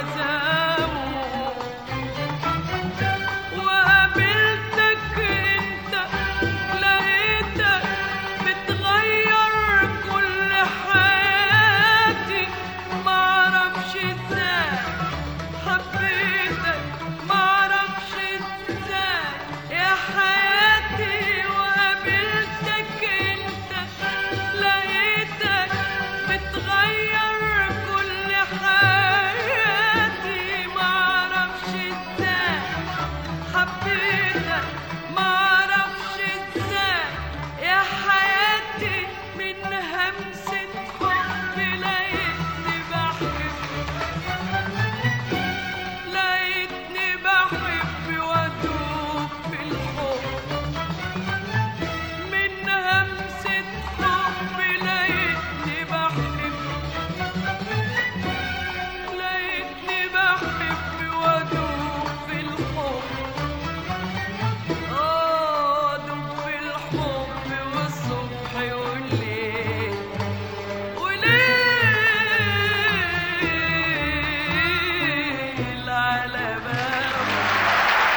Raja.